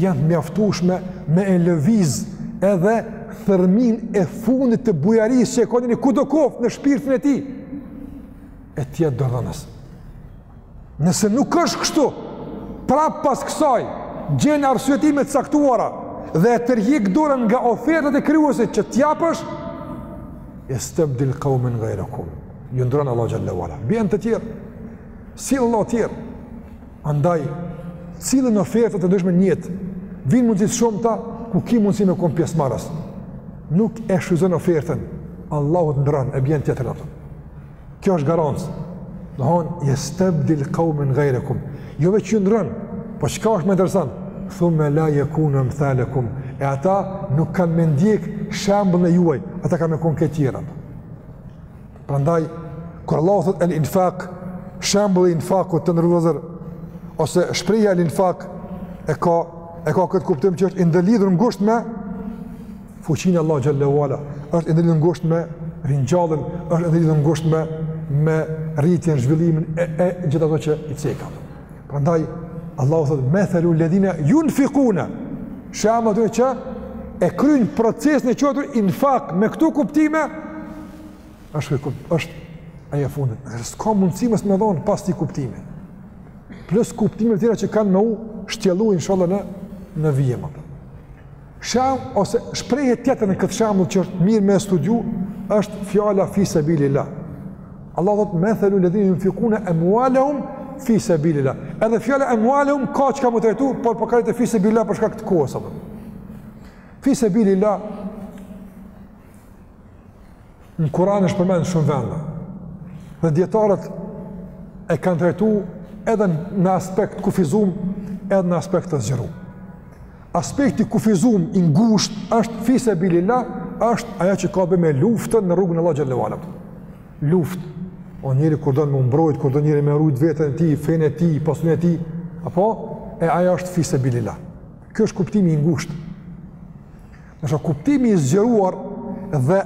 janë t'mjaftushme me e lëviz edhe thërrmin e fundit të bujarisë që e ka njeri kudo qoftë në shpirtin e tij, e të jetë dorëdhënës. Nëse nuk është kështu, pra pas kësaj, gjen arsyetime të caktuara dhe e tërhjek dorën nga ofertat e Krijuesit që t'japësh, jestebdil kaumen gajrekum. Ju ndërron Allahu xhelle ue ala. Bjen të tjerë, sjell Allahu tjerë. Andaj, sillen oferta të ndryshme në jetë, vijnë mundësi të shumta, ku ki mundësi me kon pjesëmarrës. Nuk e shfrytëzon ofertën, Allahu t'ndërron, e bjen tjetër në tëmë. Kjo është garancë. Domethon, jestebdil kaumen gajrekum. Jo veç ju ndërron, po çka është ma interesant? Thumme la jekunu emthalekum. E ata nuk kanë me ndjek shembullin e juaj, ata kanë me konë krejt tjerë. Prandaj, kur Allahu thotë el infak, shembulli i infakut, të nderuar vëllezër, ose shprehja el infak, e ka, e ka këtë kuptim që është i ndërlidhur ngusht me Fuqinë e Allahut xhelle ue ala, është i ndërlidhur ngushtë me ringjalljen, është i ndërlidhur ngushtë me me rritjen, zhvillimin e, e gjithë ato që i ceka. Prandaj Allahu thotë methelul-ledhine junfikune. Shembulli i atij që e kryen procesin e quajtur infak me këto kuptime është kërkum, është aja fundit. Dhe s'ka mundësi me e dhonë pa këto kuptime. Plus kuptime tjera që kanë me u shtjelu, inshallah, në, në vijem. Shemb ose shprehje tjetër në këtë shembull që është mirë me e studiu është fjala fi sabilillah. Allahu thotë methelul-ledhine junfikune emualehum fi sabilillah. Edhe fjala emualehum ka çka me u trajtu, por po kaloj te fi sabilillah për shkak të kohës. Fi sabilillah Në Kur'an është përmend në shumë vende. Dhe dietarët e kanë trajtuar edhe në aspekt të kufizum, edhe në aspekt të zgjeruar. Aspekti i kufizum i ngushtë është fi sabilillah, është ajo që ka të bëjë me luftën në rrugën e Allahut xhelle ue ala. Luftë. O njeri kur don me u mbrojt, kur don njeri me rujt veten e tij, fenë e tij, pasurinë e tij, apo e ajo është fi sabilillah. Kjo është kuptimi i ngushtë. Ndërsa kuptimi i zgjeruar dhe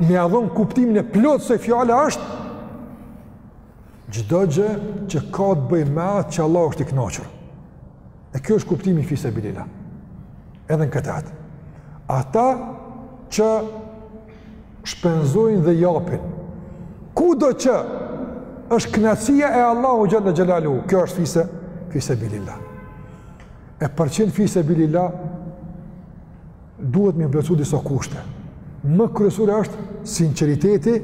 me ia dhon kuptimin e plotë kësaj fjale është çdo gjë që ka të bëjë me atë që Allahu është i knaqur. E kjo është kuptimi i fi sabilillah. Edhe në këtë ajet. Ata që shpenzojnë dhe japin. Kudo që është knaqësia e Allahut xhelle xhelaluhu, kjo është fi sa, fi sabilillah. e për të qenë fi sabilillah, duhet me plotësu disa kushte. Më kryesorja është sinceriteti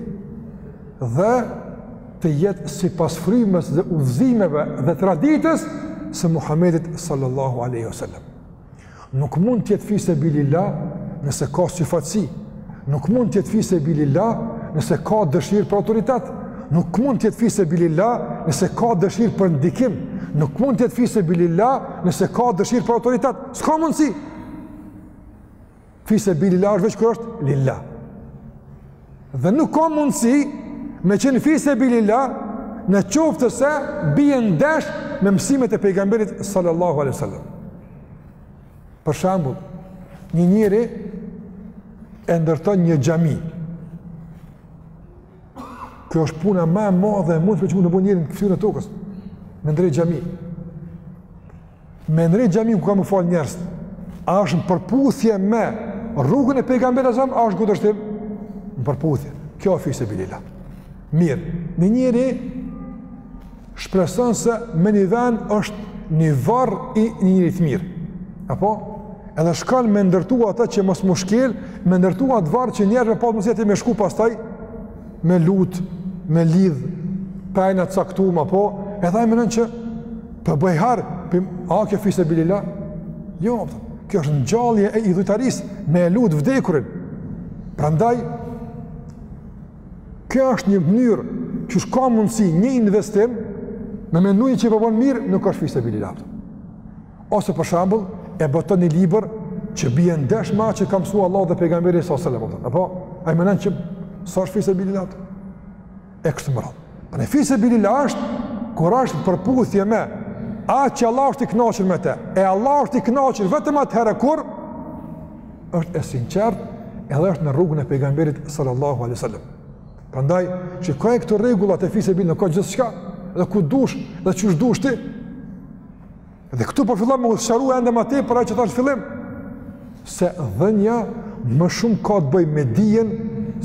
dhe të jetë sipas frymës dhe udhëzimeve dhe traditës së Muhammedit sallallahu aleyhi sallam. Nuk mund të jetë fi sabilillah nëse ka syfaqësi, Nuk mund të jetë fisebilillah nëse ka dëshirë për autoritet. Nuk mund të jetë fisebilillah nëse ka dëshirë për ndikim. Nuk mund të jetë fisebilillah nëse ka dëshirë për autoritet. S'ka mundësi. Fisebilillah është veç kur është lillah. Dhe nuk ka mundësi me qenë fisebilillah në qoftë se bie ndesh me mësimet e pejgamberit sallallahu alaihi wasallam. Për shembull, një njeri e ndërton një xhami. Kjo është puna më e madhe që mund ta bon njeri në fytyrën e tokës. Me ndreq xhami. Me ndreq xhami ku kan m'u fal njerëz. A është në përputhje me rrugën e pejgamberit a.s. a është kundërshtim? Në përputhje. Kjo është fisebilillah. Mirë, një njeri shpreson se në një vend është një varr i një njeri të mirë. Apo? Edhe shkon me ndërtu ata që mos m'u shkel, me ndërtu at varr që njerëve pa të mësja të me shku pastaj, me lutë, me lidhë pejna të caktum, apo, edhe ai menon që po bën hajr, për a kjo fisebilillah, jo, kjo është ngjallje e idhujtarisë, me e lutë vdekurin. Prandaj, Kjo është një mënyrë që s'ka mundësi një investim me menu që ai po bon mirë, nuk është fisebilillah. Ose për shembull, e boton një libër që bje ndesh me atë që ka msu Allahu dhe pejgamberi s.a.v.s., po, apo, ai menon që sa është fisebilillah. E kështu me radhë. Pra në fisebilillah është, kur është përputhje me atë që Allah është i knaqur me te, e Allah është i knaqur vetëm atëherë kur, është e sinqertë edhe është në rrugën e pejgamberit sallallahu alaihi wasallam. Prandaj, shikoji këto rregullat e fisebil nuk o gjithçka, dhe ku dush, dhe qysh dush ti. Dhe këtu po fillon me u sqaru ende ma tej për atë që thash fillim se dhënja më shumë ka të bëjë me dijen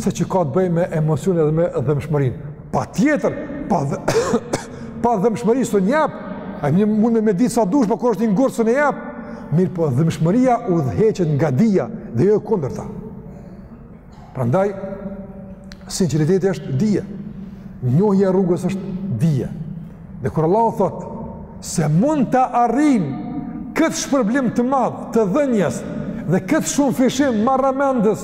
seç ka të bëjë me emocionin dhe me dhëmshmërinë. Patjetër, pa, dhe, pa dhëmshmëri s'un jep, ai mund me me ditë sa dush, po kur është i ngurtë s'un jep, mirëpo dhëmshmëria udhëheqet nga dija dhe jo e kundërta. Prandaj, sinqeriteti është dije, njohja e rrugës është dije. Dhe kur Allahu thotë, se mund ta arrijmë këtë shpërblim të madh të dhënjes dhe këtë shumëfishim marramendës,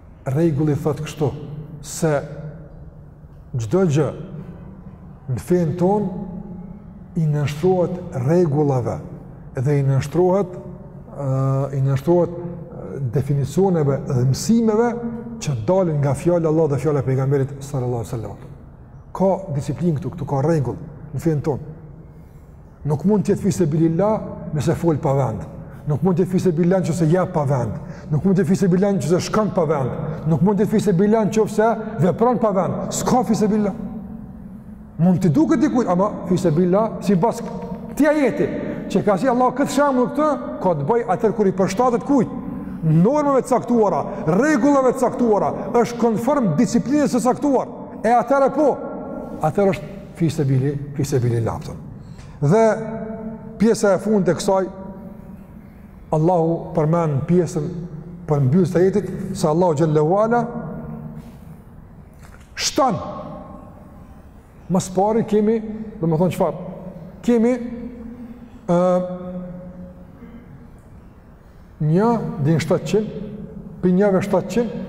Rregulli thotë kështu se çdo gjë në fenë tonë i nënshtrohet rregullave dhe i nënshtrohet uh, i nënshtrohet definicioneve dhe mësimeve që dalin nga fjala e Allahut dhe fjala e pejgamberit sallallahu alajhi wasallam. Ka disiplinë këtu, këtu ka rregull në fenë tonë. Nuk mund të jetë fi sebilillah nëse fol pa vend. Nuk mund të jetë fi sebilillah në qoftë se jap pa vend. Nuk mund të jetë fi sebilillah në qoftë se shkon pa vend. Nuk mund të jetë fi sebilillah në qoftë se vepron pa vend. S'ka fi sebilillah. Mund t'i duket dikujt, ama fi sebilillah sipas këtij ajeti që ka sjellë Allahu këtë shembull këtë ka të bëjë atëherë kur i përshtatet kujt normave të caktuara, rregullave të caktuara, është konform disiplinës së caktuar. E atëherë po, atëherë është fi sebili, fi sebilillah, kupton. Dhe pjesa e fundit e kësaj, Allahu përmend pjesën përmbyllëse të ajetit, se Allahu xhelle ue ala shton, më së pari kemi, domethënë çfarë, kemi, uh, Një, deri në 700, prej njëve 700,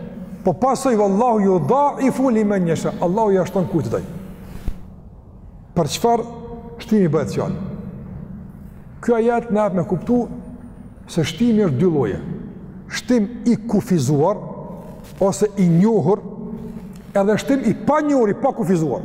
po pastaj vallahu judaifu limen jesha, Allahu ia shton kujt të dojë. Për çfarë shtimi bëhet fjalë? Ky ajet na jep me kuptu se shtimi është dy lloje. Shtim i kufizuar, ose i njohur, edhe shtim i panjohur, i pakufizuar.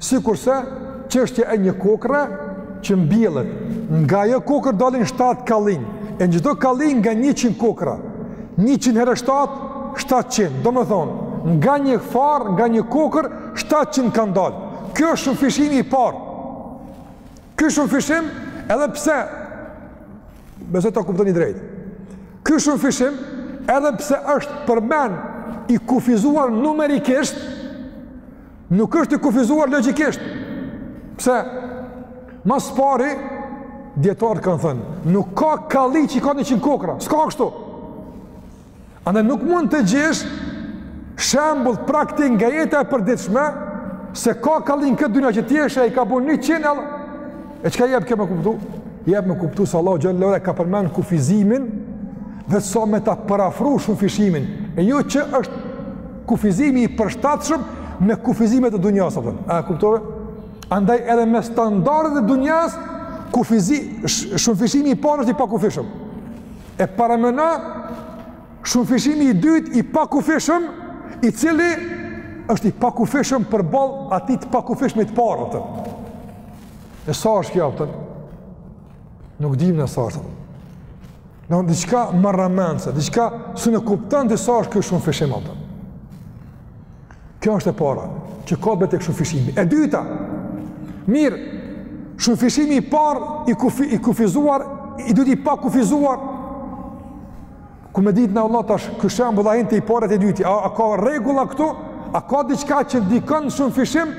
Sikurse çështja e një kokrre që mbjellet, nga ajo kokër dalin 7 kallinj, e në çdo kallinj nga 100 kokrra, 100 herë 7, 700. Domethënë, nga një farë, nga një kokër 700 kanë dalë. Ky është shumëfishimi i parë. Ky shumëfishim, edhe pse, besoj ta kuptoni drejt. Ky shumëfishim, edhe pse është përmend i kufizuar numerikisht, Nuk është i kufizuar logjikisht. Pse? Më së pari, dijetarët kanë thënë, nuk ka kalli që i ka njëqind kokrra, s'ka kështu. Andaj nuk mund të gjesh shembul praktik nga jeta e përditshme, se ka kalli në këtë dynja që ti e sheh, i ka bu njëqind, E çka jep kjo me kuptu? Jep me kuptu se Allahu xhelle ue ala ka përmend kufizimin dhe sa me ta përafru shumëfishimin. E jo që është kufizimi i përshtatshëm me kufizimet e dunjasë, kupton. A kuptove? Andaj edhe me standardet e dunjasë kufizi shumëfishimi i parë është i pakufishëm. E paramendo shumëfishimi i dytë i pakufishëm, i cili është i pakufishëm përballë atij të pakufishmit të parë atë. E sa është kjo, kupton? Nuk dimë na sa është. Në në diçka marramendëse, diçka s'un e kupton ti sa është ky shumëfishim, kupton. Kjo është e para, që ka të bëjë tek shumëfishimi. E dyta, mirë, shumëfishimi i parë, i, kufi, i kufizuar, i dytë i pakufizuar, Ku me ditë në Allah tash, ky shembull a hin te i pari, te i dyti, a, a ka rregulla këtu, a ka diçka që ndikon në shumëfishim,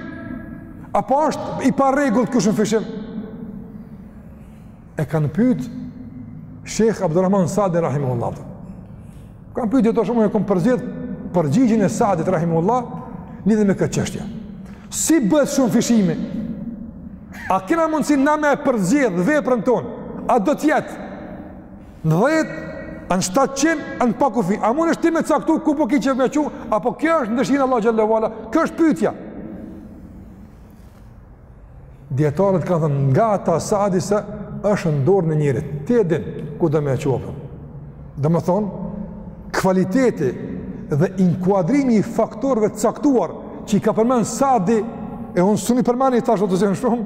apo është i parregull ky shumëfishim. E kanë pytë Sheh Abdurrahman Sadin Rahimullah. Kanë pytë dijetarë shumë, e kemi përzgjedh përgjigjen e Sadit Rahimullah, lidhje me këtë çështje. Si bëhet shumëfishimi? A kena mundësi na me e përzgjedh veprën tonë? A do të jetë? Dhjetë a në shtatëqind a në pa kufi. A mundesh ti me caktu ku po ki qef me çu? Apo kjo është në dëshirë t'Allahit Xhelle ue Ala? Kjo është pytja. Dijetarët kanë thënë nga ata Sadi se është në dorë të njerit. Ti e din ku do me e çu veprën. Domethonë, kvaliteti dhe inkuadrimi i faktorëve të caktuar që i ka përmend Sadi e unë s'un i përmeni tash do të zënë shumë,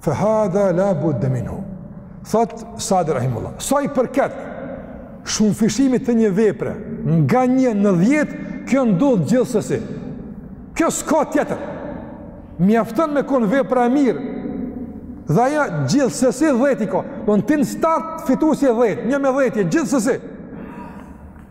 Fa hadha la budda minhu. Thot Sadi rahimullah, sa i përket shumëfishimit të një vepre nga 1 në 10, kjo ndodh gjithsesi. Kjo s'ka tjetër. Mjafton me kon vepra e mirë. Dhe ajo gjithsesi 10 i ka. Domethënë në start fituesi 10, 1 me 10 gjithsesi.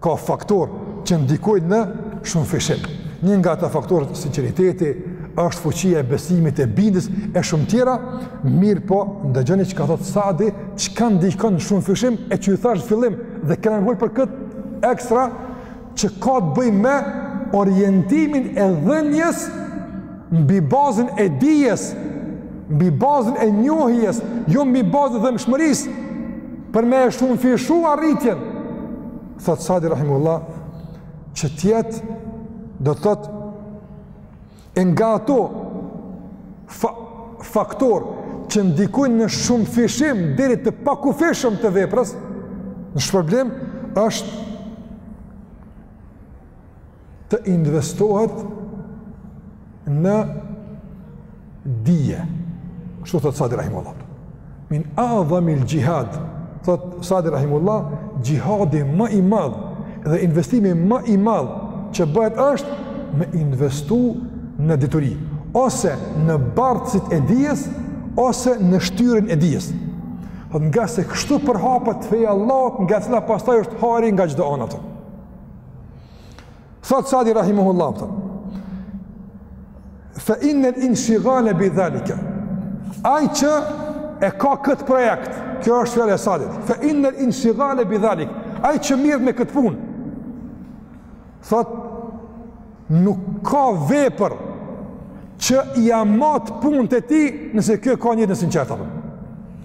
Ka faktorë që ndikojnë në shumëfishim. Një nga ata faktorët sinqeriteti, është fuqia e besimit e bindjes e shumë tjera, mirëpo ndëgjoni çka thot Sadi, çka ndikon në shumëfishim e që ju thash në fillim dhe kena nevojë për kët ekstra që ka të bëjë me orientimin e dhënies Mbi bazën e dijes, mbi bazën e njohjes, jo mbi bazën e dhembshmërisë për me e shumëfishu arritjen. Thot Sadi Rahimullah, që të jetë do të thot e nga ato fa, faktor që ndikojnë në shumëfishim deri të pakufishëm të veprës, në shpërblim është të investohet në dije. Kështu thot Sadi Rahimullah. Min adham il xhihad, thot Sadi Rahimullah, xhihadi më i madh dhe investimi më i madh që bëhet është me investu në dituri, ose në bartësit e dijes, ose në shtyrjen e dijes. Thot ngase kështu përhapet feja e Allahit, nga e cila pastaj është hajri nga çdo anë thot. Thot Sadi Rahimullah, thot, fe innel ishtigale bi dhalike, ai që e ka këtë projekt, kjo është fjala e Sadit, fe innel ishtigale bi dhalik, ai që mirret me këtë punë, thot, nuk ka vepër që ia mat punët e tij nëse ky e ka nijetin e sinqertë.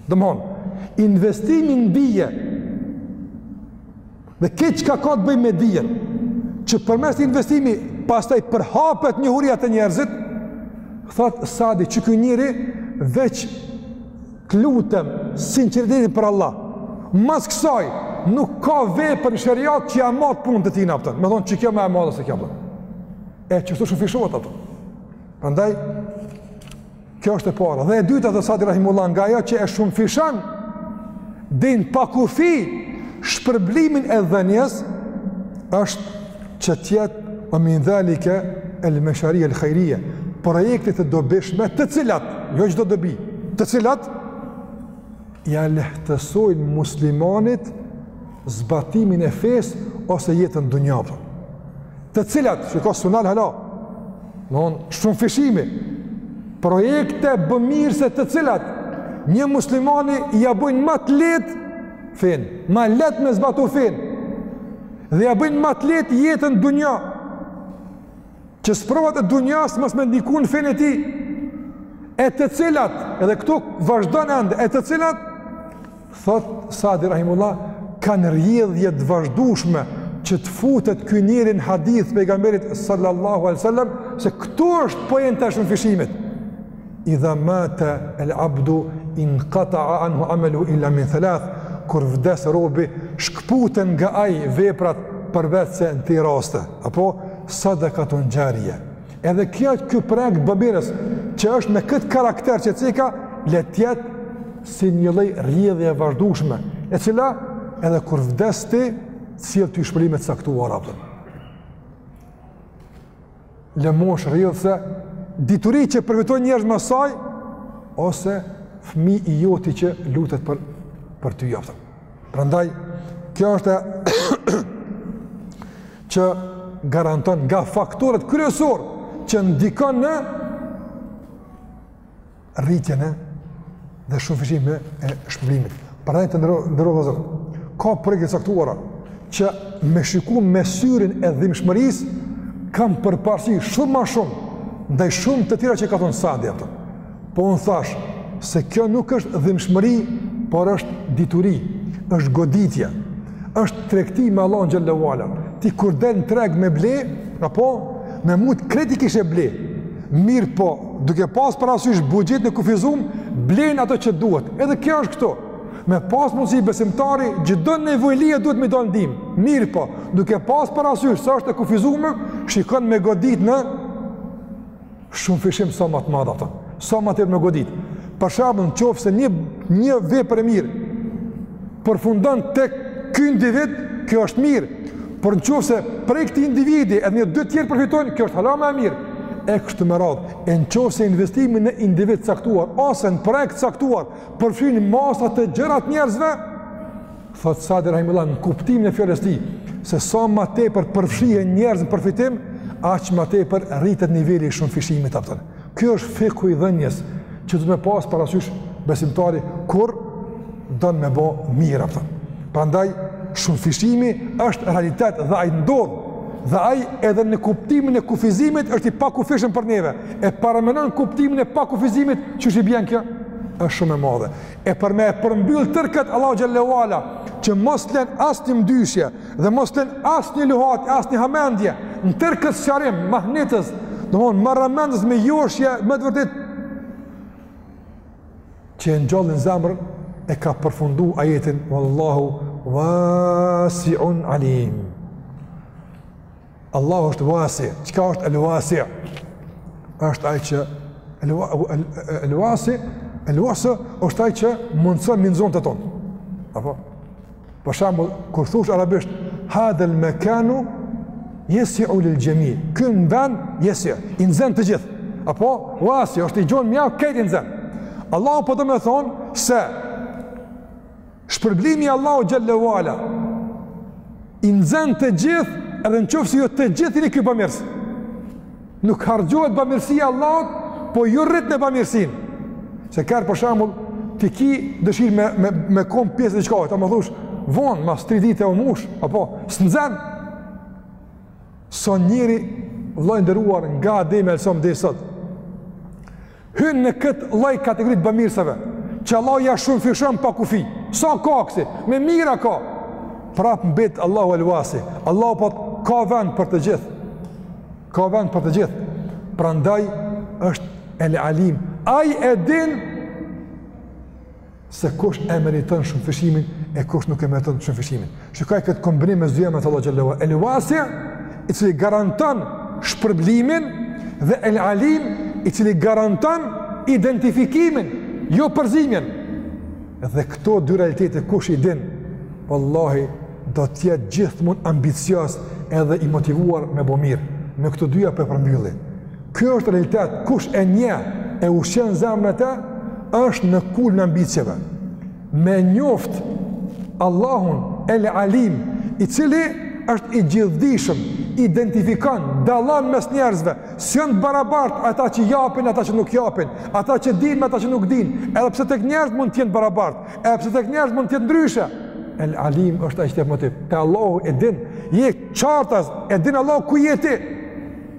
Domethonë, investimi në dije Dhe këtë çka ka të bëjë me dijen, që përmes atij investimi, pastaj përhapet njohuria te njerëzit, thotë Sadi që ky njeri veç të lutem sinqeritetin për Allah. Mas kësaj, nuk ka vepër në sheriat që ia mat punët e tina, kupton. me thonë që kjo ma e madhe se kjo, kupton. E që kështu shumëfishohet, kupton. Prandaj, Kjo është e para. Dhe e dyta tha Sadi Rahimullah nga ajo që e shumëfishon deri në pakufi shpërblimin e dhënies, është që të jetë ue min dhalike el mesharia el khajrije, projekte të dobishme të cilat, jo çdo dobi, të cilat, ia lehtësojnë muslimanit zbatimin e fesë ose jetën në dunja. Të cilat, çka subhanallah, në onë shumëfishimi, projekte bamirëse të cilat, një muslimani ia bëjnë ma të lehtë fenë, ma lehtë me zbatu fenë, dhe ia bëjnë ma të lehtë jetën në dunja, që sprovat e dunjas mos me ndiku në fenë e tij, e të cilat, edhe këtu vazhdon ende, e të cilat, thotë Sadi Rahimullah, kanë rrjedhje të vazhdushme që të futet ky njeri në hadith të pejgamberit sallallahu alaihi wasallam se këtu është poenta e shumëfishimit. Idha mata al-abdu inqata'a anhu 'amaluhu illa min thalath, kur vdes robi, shkputen nga ai veprat përveç se në tri raste. Apo sadaqatun jariya. Edhe kjo ky projekt bamirës që është me kët karakter që ceka le të jetë si një lloj rrjedhje e vazhdueshme, e cila edhe kur vdes ti, të sjell ty shpërblime të caktuara, kupton. lëmoshë rrjedhëse, dituri që përfitojnë njerëz me saj ose fëmijë i joti që lutet për për ty, kupton. Prandaj kjo është që garanton nga faktorët kryesor që ndikon në rritjen edhe shumëfishimin e shpërblimit. Prandaj të nderuar vëllezër, ka projekte të caktuara që me shiku me syrin e dhimshmërisë, kanë përparësi shumë ma shumë, ndaj shumë të tjera që ka thonë Sadi, kupton. Po unë thash, se kjo nuk është dhimshmëri, por është dituri, është goditje. është tregti me Allahun xhele ue ala. Ti kur del në treg me ble, apo me mujt krejt i kishe ble. Mirëpo, duke pas parasysh buxhetin e kufizum, blen ato që duhet. Edhe kjo është këtu. Me pas mundsi besimtari çdo nevojliu duhet me i dhon ndihmë. Mirëpo, duke pas parasysh se është e kufizuar, shikon me godit në Shumëfishim sa ma t'madh, apton. Sa ma tepër me godit. Për shembull, në qoftë se një një vepër e mirë përfundon tek ky individ, kjo është mirë. Por në qoftë se prej këtij individi edhe një dy të tjerë përfitojnë, kjo është hala ma e mirë. E kështu me radhë. E në qoftë se investimi në individ të caktuar ose në projekt të caktuar përfshin masa të gjera të njerëzve, Thotë Sadi Rahimullah në kuptimin e fjalës tij, se sa ma tepër përfshihen njerëz në përfitim, aq ma tepër rritet niveli i shumëfishimit, apton. Kjo është fikhu i dhënies që do të me pasë parasysh besimtari kur don me bo mirë, apton. Prandaj, shumëfishimi është realitet dhe ai ndodh, dhe ai edhe në kuptimin e kufizimit është i pakufishëm për neve, e paramenon kuptimin e pakufizimit çish i bjen kjo, është shumë e madhe. E për me e përmbyllë tërë këtë Allahu xhelle ve ala, që mos të len asnjë mëdyshje, dhe mos të len asnjë luhat, asnjë hamendje, në tërë këtë sqarim, mahnitës, domethënë, marramendës me joshje, me të vërtetë, që e ngjallin zemrën, e ka përfundu ajetin, Wallahu, vasiun alim. Allahu është wasi, çka është el wasi? Është ai që el el wasi, el wasi është ai që mundëson me i nxon të tonë. Apo për shembull kur thush arabisht hadha al makanu yasi'u lil jami. Ky vend yasi, i nxen të gjithë. Apo wasi është i gjon mjaft këtë i nxen. Allahu po domethon se Shpërblimi i Allahu xhelle ve ala i nxën të gjithë, edhe në qoftë se ju të gjithë jeni këtu bamirës. Nuk harxhohet bamirësia e Allahut, po ju rriteni bamirësin. Se ka herë për shambull, ti ki dëshirë me, me, me kon pjesë e diçka, hama thush, vonë, mas 3 dite o mush, apo, s'nxen. S'o njeri, vlla i nderuar, nga Ademi alejhi selam deri sot, Hyn në këtë lloj kategori të bamirësave, që Allahu ja shumëfishon pa kufi. Sa ka kësi, me mira ka. Prap mbet Allahu El Vasi. Allahu po ka vend për të gjithë. Ka vend për të gjithë. Prandaj është El Alim. Ai e din se kush e meriton shumëfishimin e kush nuk e meriton shumëfishimin. Shikoj këtë kombinim mes dy emrave të Allahu xhelle ve ala. El Wasi, i cili garanton shpërblimin dhe El Alim, i cili garanton identifikimin, jo përzimjen. Dhe këto dy realitete kush i din? Wallahi do të jetë gjithmonë ambicioz edhe i motivuar me bo mirë. Me këto dyja po e përmbylli. Ky është realitet, kush e nje e ushqen zemrën e tij, është në kulmin e ambicieve. Me njoft Allahun el Alim, i cili është i gjithdishëm, identifikon, dallon mes njerëzve, s'janë barabart ata që japin, ata që nuk japin, ata që din me ata që nuk din, edhe pse tek njerëz mund të jenë barabart, edhe pse tek njerëz mund të jetë ndryshe, el alim është ai që të motivon. Te Allahu e din, je qartas, e din Allahu ku je ti.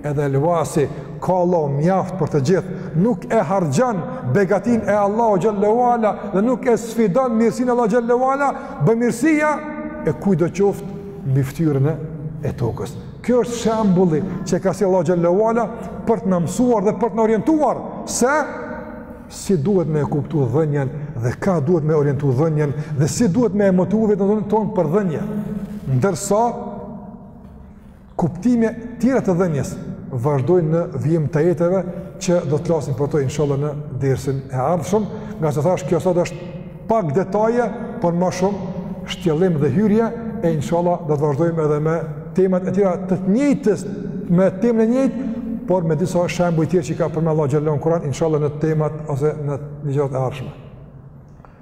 Edhe lëvasi ka Allahu mjaft për të gjithë, nuk e harxhon begatinë e Allahu xhallahu ala dhe nuk e sfidon mirësinë e Allahu xhallahu ala, bamirësia e kujtdo qoftë mbi fytyrën e tokës. Kjo është shembulli që e ka sjell Allahu xhallahu ala për të na mësuar dhe për të na orientuar se si duhet me e kuptu dhënien dhe ka duhet me orientu dhënien dhe si duhet me e motivu veten tonë për dhënie. Ndërsa Kuptime tjera të dhënies vazhdojnë në vijim të ajeteve që do të flasim për to inshallah në dersin e ardhshëm, ngase thash kjo sot është pak detaje, por më shumë shtjellim dhe hyrje e inshallah do të vazhdojmë edhe me temat e tjera të të njëjtës me temën e njëjtë, por me disa shembuj të tjerë që i ka përmendur Allahu xhallahu n'Kur'an inshallah në temat ose në ligjëratat e ardhshme.